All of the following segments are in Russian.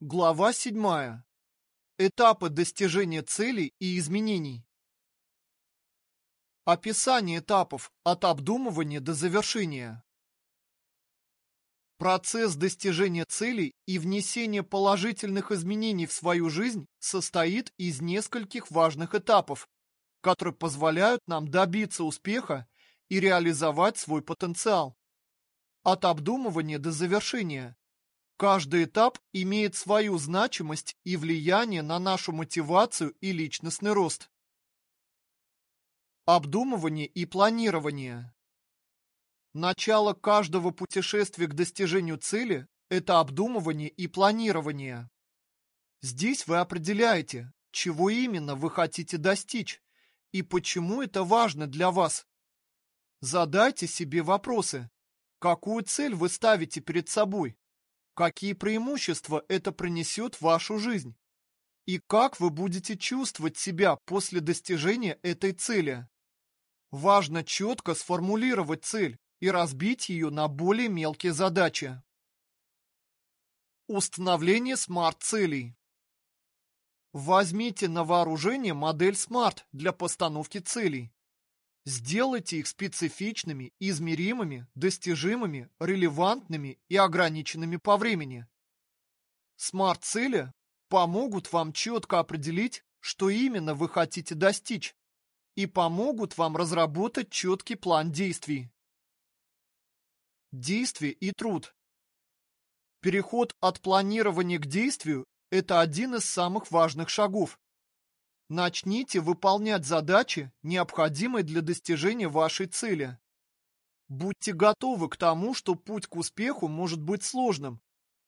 Глава 7. Этапы достижения целей и изменений. Описание этапов от обдумывания до завершения. Процесс достижения целей и внесения положительных изменений в свою жизнь состоит из нескольких важных этапов, которые позволяют нам добиться успеха и реализовать свой потенциал. От обдумывания до завершения Каждый этап имеет свою значимость и влияние на нашу мотивацию и личностный рост. Обдумывание и планирование. Начало каждого путешествия к достижению цели – это обдумывание и планирование. Здесь вы определяете, чего именно вы хотите достичь и почему это важно для вас. Задайте себе вопросы. Какую цель вы ставите перед собой? Какие преимущества это принесет в вашу жизнь? И как вы будете чувствовать себя после достижения этой цели? Важно четко сформулировать цель и разбить ее на более мелкие задачи. Установление смарт-целей. Возьмите на вооружение модель SMART для постановки целей. Сделайте их специфичными, измеримыми, достижимыми, релевантными и ограниченными по времени. Смарт-цели помогут вам четко определить, что именно вы хотите достичь, и помогут вам разработать четкий план действий. Действие и труд. Переход от планирования к действию – это один из самых важных шагов, Начните выполнять задачи, необходимые для достижения вашей цели. Будьте готовы к тому, что путь к успеху может быть сложным,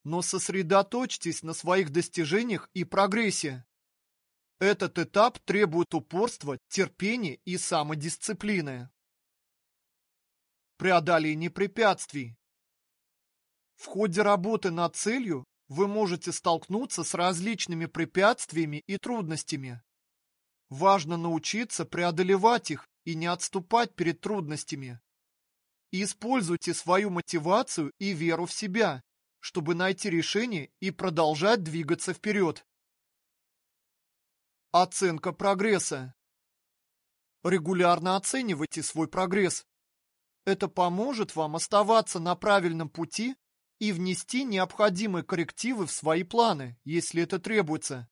но сосредоточьтесь на своих достижениях и прогрессе. Этот этап требует упорства, терпения и самодисциплины. Преодоление препятствий. В ходе работы над целью вы можете столкнуться с различными препятствиями и трудностями. Важно научиться преодолевать их и не отступать перед трудностями. используйте свою мотивацию и веру в себя, чтобы найти решение и продолжать двигаться вперед. Оценка прогресса. Регулярно оценивайте свой прогресс. Это поможет вам оставаться на правильном пути и внести необходимые коррективы в свои планы, если это требуется.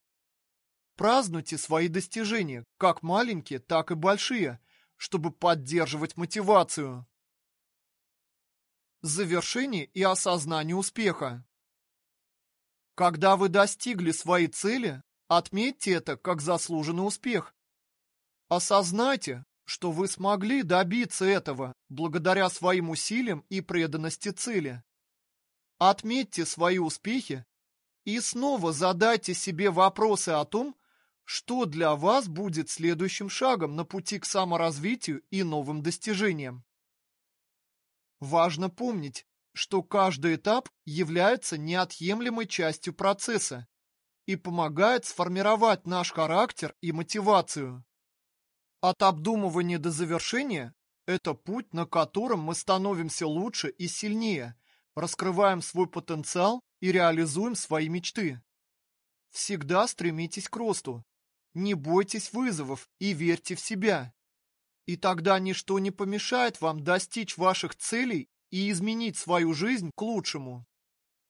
Празднуйте свои достижения, как маленькие, так и большие, чтобы поддерживать мотивацию. Завершение и осознание успеха. Когда вы достигли своей цели, отметьте это как заслуженный успех. Осознайте, что вы смогли добиться этого благодаря своим усилиям и преданности цели. Отметьте свои успехи и снова задайте себе вопросы о том, что для вас будет следующим шагом на пути к саморазвитию и новым достижениям? Важно помнить, что каждый этап является неотъемлемой частью процесса и помогает сформировать наш характер и мотивацию. От обдумывания до завершения – это путь, на котором мы становимся лучше и сильнее, раскрываем свой потенциал и реализуем свои мечты. Всегда стремитесь к росту, не бойтесь вызовов и верьте в себя. И тогда ничто не помешает вам достичь ваших целей и изменить свою жизнь к лучшему.